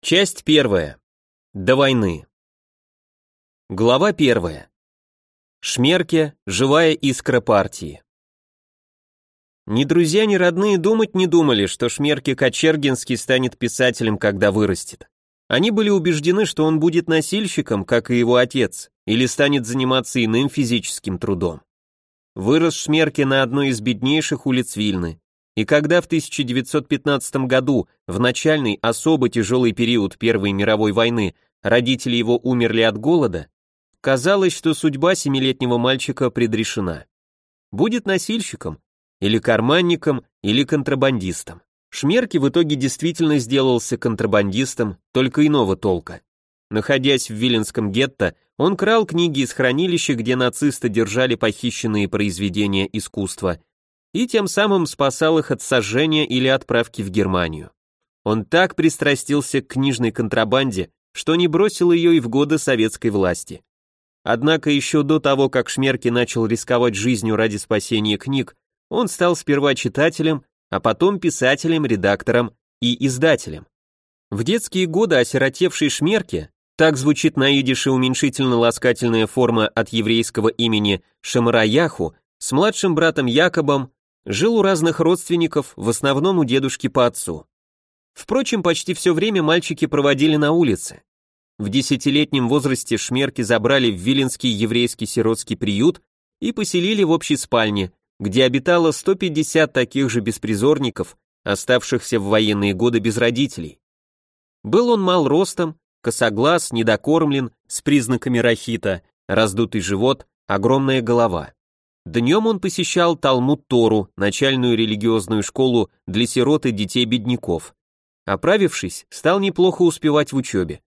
Часть первая. До войны. Глава первая. Шмерке. Живая искра партии. Ни друзья, ни родные думать не думали, что Шмерке Кочергинский станет писателем, когда вырастет. Они были убеждены, что он будет носильщиком, как и его отец, или станет заниматься иным физическим трудом. Вырос Шмерке на одной из беднейших улиц Вильны, и когда в 1915 году, в начальный особо тяжелый период Первой мировой войны, родители его умерли от голода, казалось, что судьба семилетнего мальчика предрешена. Будет носильщиком, или карманником, или контрабандистом. Шмерки в итоге действительно сделался контрабандистом, только иного толка. Находясь в Виленском гетто, он крал книги из хранилища, где нацисты держали похищенные произведения искусства, и тем самым спасал их от сожжения или отправки в Германию. Он так пристрастился к книжной контрабанде, что не бросил ее и в годы советской власти. Однако еще до того, как Шмерки начал рисковать жизнью ради спасения книг, он стал сперва читателем, а потом писателем, редактором и издателем. В детские годы осиротевший Шмерки, так звучит на идише уменьшительно-ласкательная форма от еврейского имени Шамараяху, с младшим братом Якобом Жил у разных родственников, в основном у дедушки по отцу. Впрочем, почти все время мальчики проводили на улице. В десятилетнем возрасте Шмерки забрали в Виленский еврейский сиротский приют и поселили в общей спальне, где обитало 150 таких же беспризорников, оставшихся в военные годы без родителей. Был он мал ростом, косоглаз, недокормлен, с признаками рахита, раздутый живот, огромная голова. Днем он посещал Талмуд-Тору, начальную религиозную школу для сирот и детей бедняков. Оправившись, стал неплохо успевать в учебе.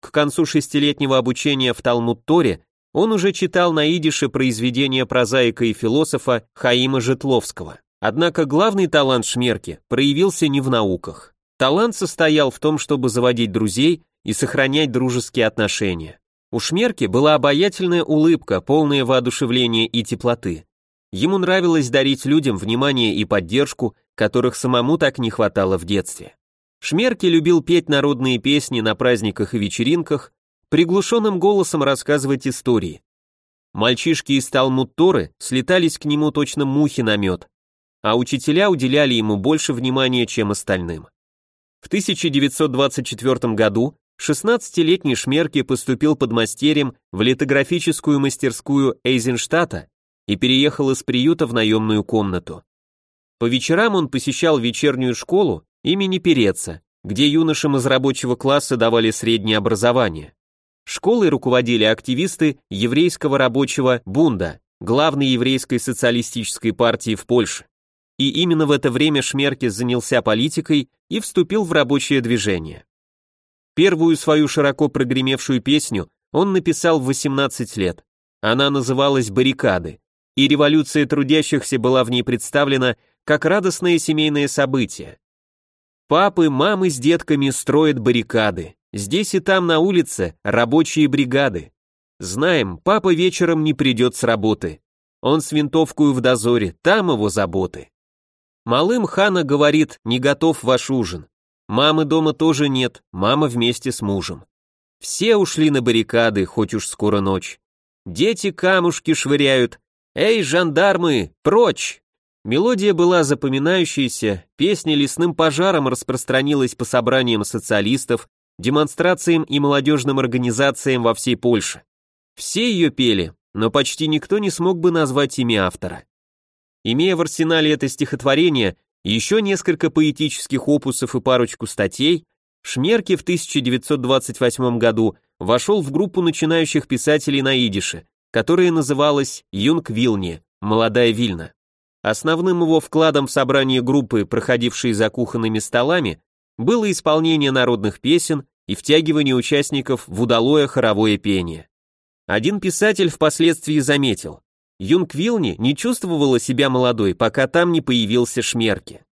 К концу шестилетнего обучения в Талмуд-Торе он уже читал на идише произведения прозаика и философа Хаима Житловского. Однако главный талант Шмерки проявился не в науках. Талант состоял в том, чтобы заводить друзей и сохранять дружеские отношения. У Шмерки была обаятельная улыбка, полная воодушевления и теплоты. Ему нравилось дарить людям внимание и поддержку, которых самому так не хватало в детстве. Шмерки любил петь народные песни на праздниках и вечеринках, приглушенным голосом рассказывать истории. Мальчишки из Талмуд-Торы слетались к нему точно мухи на мед, а учителя уделяли ему больше внимания, чем остальным. В 1924 году 16-летний Шмерки поступил под мастерем в литографическую мастерскую Эйзенштадта и переехал из приюта в наемную комнату. По вечерам он посещал вечернюю школу имени Переца, где юношам из рабочего класса давали среднее образование. Школой руководили активисты еврейского рабочего Бунда, главной еврейской социалистической партии в Польше. И именно в это время Шмерки занялся политикой и вступил в рабочее движение. Первую свою широко прогремевшую песню он написал в 18 лет. Она называлась «Баррикады», и революция трудящихся была в ней представлена как радостное семейное событие. Папы, мамы с детками строят баррикады. Здесь и там на улице рабочие бригады. Знаем, папа вечером не придет с работы. Он с винтовкой в дозоре, там его заботы. Малым Хана говорит, не готов ваш ужин. Мамы дома тоже нет, мама вместе с мужем. Все ушли на баррикады, хоть уж скоро ночь. Дети камушки швыряют. Эй, жандармы, прочь! Мелодия была запоминающейся, песня лесным пожаром распространилась по собраниям социалистов, демонстрациям и молодежным организациям во всей Польше. Все ее пели, но почти никто не смог бы назвать имя автора. Имея в арсенале это стихотворение, еще несколько поэтических опусов и парочку статей, Шмерки в 1928 году вошел в группу начинающих писателей на идише, которая называлась «Юнг Вилни» – «Молодая Вильна». Основным его вкладом в собрание группы, проходившей за кухонными столами, было исполнение народных песен и втягивание участников в удалое хоровое пение. Один писатель впоследствии заметил, Юнг Вилни не чувствовала себя молодой, пока там не появился Шмерки.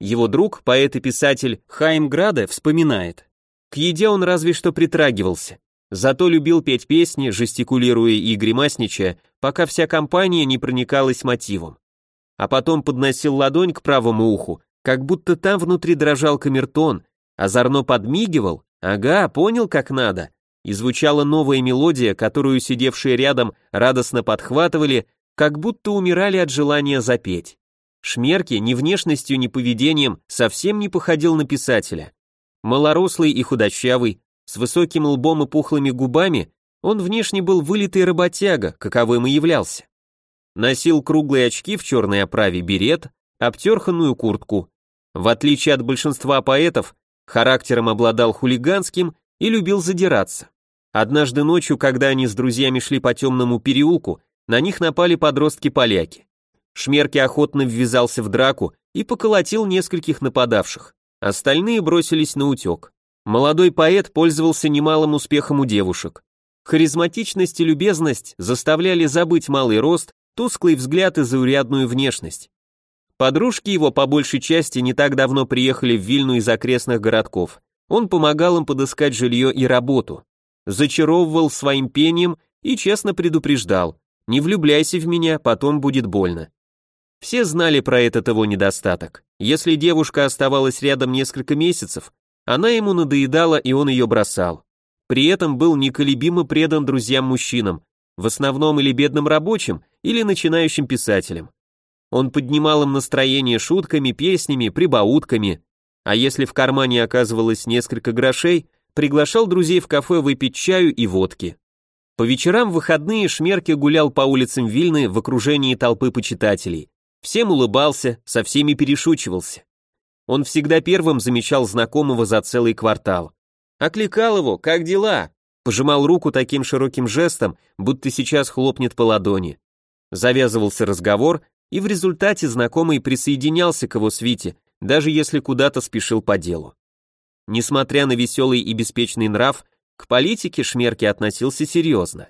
Его друг, поэт и писатель Хайм Граде вспоминает. К еде он разве что притрагивался, зато любил петь песни, жестикулируя и гримасничая, пока вся компания не проникалась мотивом. А потом подносил ладонь к правому уху, как будто там внутри дрожал камертон, озорно подмигивал Ага, понял, как надо. И звучала новая мелодия, которую сидевшие рядом радостно подхватывали, как будто умирали от желания запеть. Шмерки ни внешностью, ни поведением совсем не походил на писателя. Малорослый и худощавый, с высоким лбом и пухлыми губами, он внешне был вылитый работяга, каковым и являлся. Носил круглые очки в черной оправе берет, обтерханную куртку. В отличие от большинства поэтов, характером обладал хулиганским и любил задираться. Однажды ночью, когда они с друзьями шли по темному переулку, на них напали подростки-поляки. Шмерки охотно ввязался в драку и поколотил нескольких нападавших. Остальные бросились на утек. Молодой поэт пользовался немалым успехом у девушек. Харизматичность и любезность заставляли забыть малый рост, тусклый взгляд и заурядную внешность. Подружки его по большей части не так давно приехали в Вильну из окрестных городков. Он помогал им подыскать жилье и работу. Зачаровывал своим пением и честно предупреждал, не влюбляйся в меня, потом будет больно. Все знали про этот его недостаток. Если девушка оставалась рядом несколько месяцев, она ему надоедала и он ее бросал. При этом был неколебимо предан друзьям-мужчинам, в основном или бедным рабочим, или начинающим писателям. Он поднимал им настроение шутками, песнями, прибаутками, а если в кармане оказывалось несколько грошей, приглашал друзей в кафе выпить чаю и водки. По вечерам в выходные Шмерке гулял по улицам Вильны в окружении толпы почитателей. Всем улыбался, со всеми перешучивался. Он всегда первым замечал знакомого за целый квартал. Окликал его, как дела? Пожимал руку таким широким жестом, будто сейчас хлопнет по ладони. Завязывался разговор, и в результате знакомый присоединялся к его свите, даже если куда-то спешил по делу. Несмотря на веселый и беспечный нрав, к политике Шмерке относился серьезно.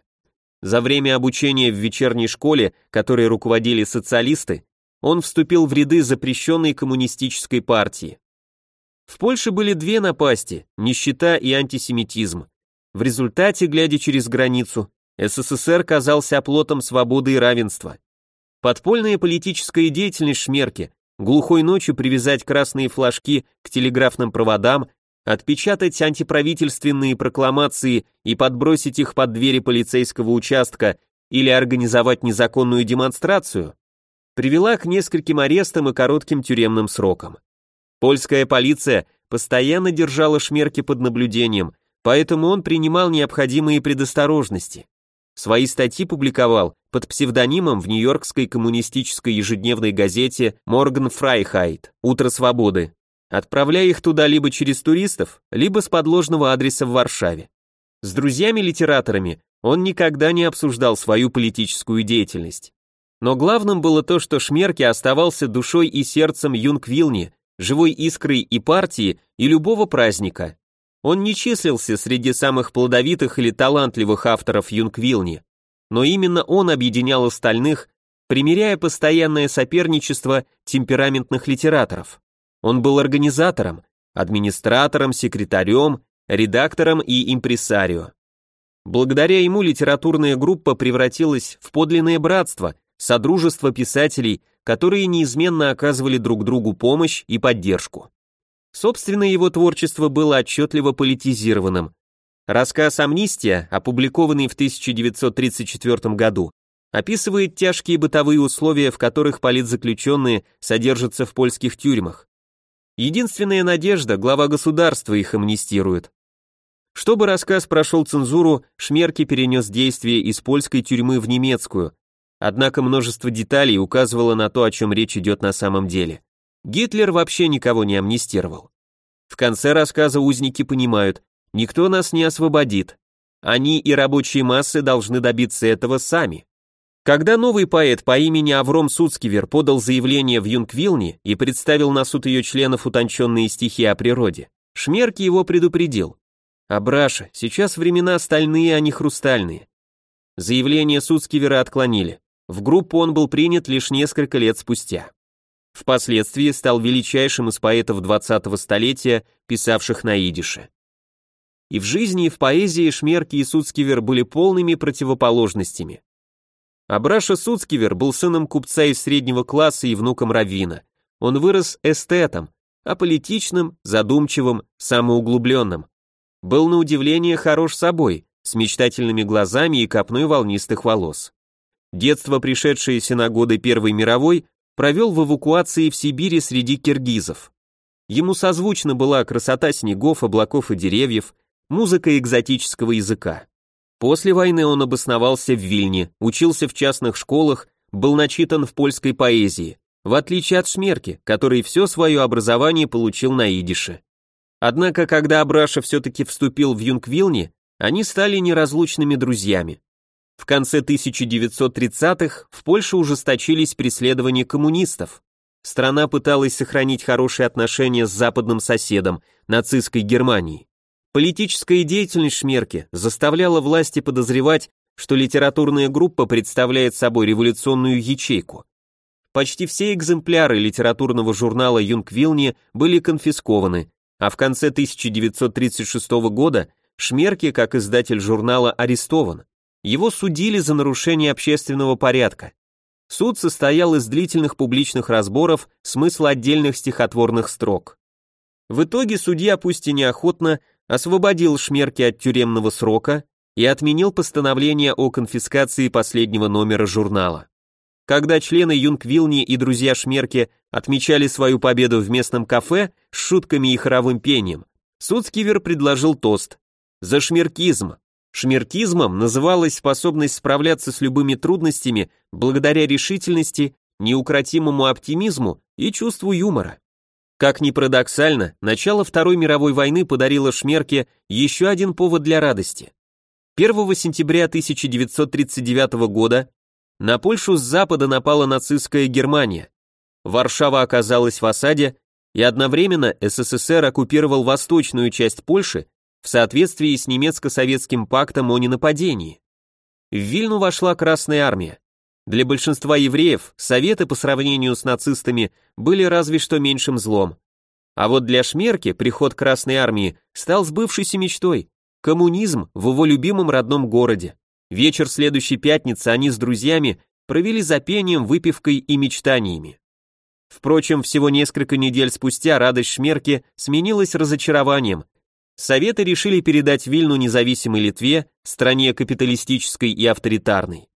За время обучения в вечерней школе, которой руководили социалисты, он вступил в ряды запрещенной коммунистической партии. В Польше были две напасти – нищета и антисемитизм. В результате, глядя через границу, СССР казался оплотом свободы и равенства. Подпольная политическая деятельность Шмерки, глухой ночью привязать красные флажки к телеграфным проводам, отпечатать антиправительственные прокламации и подбросить их под двери полицейского участка или организовать незаконную демонстрацию, привела к нескольким арестам и коротким тюремным срокам. Польская полиция постоянно держала Шмерки под наблюдением, поэтому он принимал необходимые предосторожности. Свои статьи публиковал под псевдонимом в нью-йоркской коммунистической ежедневной газете «Морган Фрайхайт» «Утро свободы», отправляя их туда либо через туристов, либо с подложного адреса в Варшаве. С друзьями-литераторами он никогда не обсуждал свою политическую деятельность. Но главным было то, что Шмерке оставался душой и сердцем Юнг-Вилни, живой искрой и партии, и любого праздника. Он не числился среди самых плодовитых или талантливых авторов Юнгвилни, но именно он объединял остальных, примеряя постоянное соперничество темпераментных литераторов. Он был организатором, администратором, секретарем, редактором и импресарио. Благодаря ему литературная группа превратилась в подлинное братство, содружество писателей, которые неизменно оказывали друг другу помощь и поддержку. Собственно, его творчество было отчетливо политизированным. Рассказ «Амнистия», опубликованный в 1934 году, описывает тяжкие бытовые условия, в которых политзаключенные содержатся в польских тюрьмах. Единственная надежда, глава государства их амнистирует. Чтобы рассказ прошел цензуру, Шмерки перенес действие из польской тюрьмы в немецкую, однако множество деталей указывало на то, о чем речь идет на самом деле. Гитлер вообще никого не амнистировал. В конце рассказа узники понимают, никто нас не освободит. Они и рабочие массы должны добиться этого сами. Когда новый поэт по имени Авром Суцкивер подал заявление в Юнгвилне и представил на суд ее членов утонченные стихи о природе, Шмерки его предупредил. «Абраша, сейчас времена стальные, а не хрустальные». Заявление Суцкивера отклонили. В группу он был принят лишь несколько лет спустя. Впоследствии стал величайшим из поэтов 20-го столетия, писавших на идише. И в жизни, и в поэзии Шмерки и Суцкивер были полными противоположностями. Абраша Суцкивер был сыном купца из среднего класса и внуком раввина. Он вырос эстетом, аполитичным, задумчивым, самоуглубленным. был на удивление хорош собой, с мечтательными глазами и копной волнистых волос. Детство, пришедшееся на годы Первой мировой, провел в эвакуации в Сибири среди киргизов. Ему созвучна была красота снегов, облаков и деревьев, музыка экзотического языка. После войны он обосновался в Вильне, учился в частных школах, был начитан в польской поэзии, в отличие от Шмерки, который все свое образование получил на идише. Однако, когда Абраша все-таки вступил в Юнгвилне, они стали неразлучными друзьями. В конце 1930-х в Польше ужесточились преследования коммунистов. Страна пыталась сохранить хорошие отношения с западным соседом, нацистской Германией. Политическая деятельность Шмерки заставляла власти подозревать, что литературная группа представляет собой революционную ячейку. Почти все экземпляры литературного журнала Юнгвилни были конфискованы, а в конце 1936 года Шмерки, как издатель журнала, арестован. Его судили за нарушение общественного порядка. Суд состоял из длительных публичных разборов смысла отдельных стихотворных строк. В итоге судья, пусть и неохотно, освободил Шмерки от тюремного срока и отменил постановление о конфискации последнего номера журнала. Когда члены Юнгвилни и друзья Шмерки отмечали свою победу в местном кафе с шутками и хоровым пением, Суцкивер предложил тост за шмеркизм. Шмеркизмом называлась способность справляться с любыми трудностями благодаря решительности, неукротимому оптимизму и чувству юмора. Как ни парадоксально, начало Второй мировой войны подарило Шмерке еще один повод для радости. 1 сентября 1939 года на Польшу с запада напала нацистская Германия. Варшава оказалась в осаде, и одновременно СССР оккупировал восточную часть Польши в соответствии с немецко-советским пактом о ненападении. В Вильну вошла Красная армия. Для большинства евреев советы по сравнению с нацистами были разве что меньшим злом. А вот для Шмерки приход Красной армии стал сбывшейся мечтой. Коммунизм в его любимом родном городе. Вечер следующей пятницы они с друзьями провели за пением, выпивкой и мечтаниями. Впрочем, всего несколько недель спустя радость Шмерки сменилась разочарованием. Советы решили передать Вильну независимой Литве, стране капиталистической и авторитарной.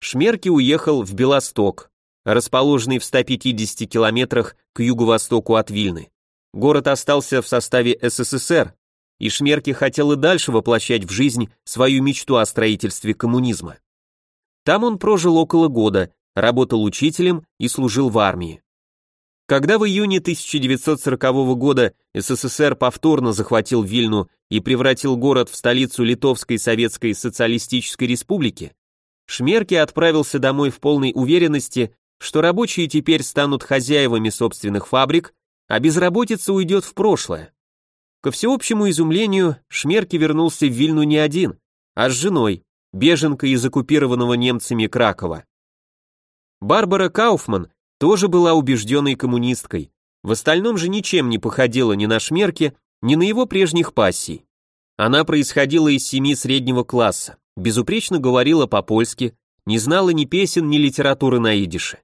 Шмерки уехал в Белосток, расположенный в 150 километрах к юго-востоку от Вильны. Город остался в составе СССР, и Шмерки хотел и дальше воплощать в жизнь свою мечту о строительстве коммунизма. Там он прожил около года, работал учителем и служил в армии. Когда в июне 1940 года СССР повторно захватил Вильну и превратил город в столицу Литовской Советской Социалистической Республики, Шмерки отправился домой в полной уверенности, что рабочие теперь станут хозяевами собственных фабрик, а безработица уйдет в прошлое. Ко всеобщему изумлению, Шмерки вернулся в Вильну не один, а с женой, беженкой из оккупированного немцами Кракова. Барбара Кауфман тоже была убежденной коммунисткой, в остальном же ничем не походила ни на Шмерки, ни на его прежних пассий. Она происходила из семьи среднего класса, безупречно говорила по-польски, не знала ни песен, ни литературы на идише.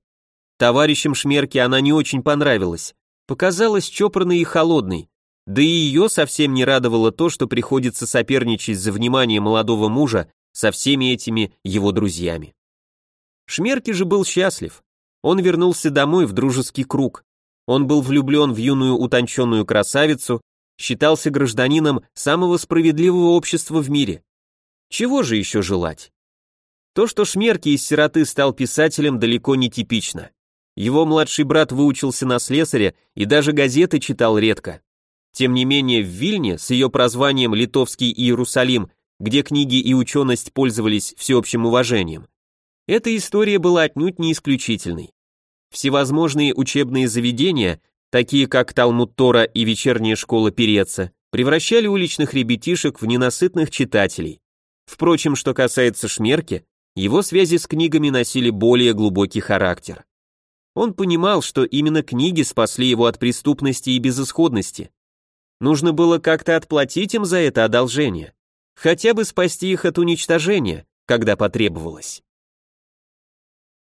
Товарищам Шмерке она не очень понравилась, показалась чопорной и холодной, да и ее совсем не радовало то, что приходится соперничать за внимание молодого мужа со всеми этими его друзьями. Шмерке же был счастлив. Он вернулся домой в дружеский круг. Он был влюблен в юную утонченную красавицу, считался гражданином самого справедливого общества в мире. Чего же еще желать? То, что Шмерки из сироты стал писателем, далеко не типично. Его младший брат выучился на слесаря и даже газеты читал редко. Тем не менее, в Вильне с ее прозванием «Литовский Иерусалим», где книги и ученость пользовались всеобщим уважением, эта история была отнюдь не исключительной. Всевозможные учебные заведения, такие как Талмуд Тора и вечерняя школа Переца, превращали уличных ребятишек в ненасытных читателей. Впрочем, что касается Шмерки, его связи с книгами носили более глубокий характер. Он понимал, что именно книги спасли его от преступности и безысходности. Нужно было как-то отплатить им за это одолжение, хотя бы спасти их от уничтожения, когда потребовалось.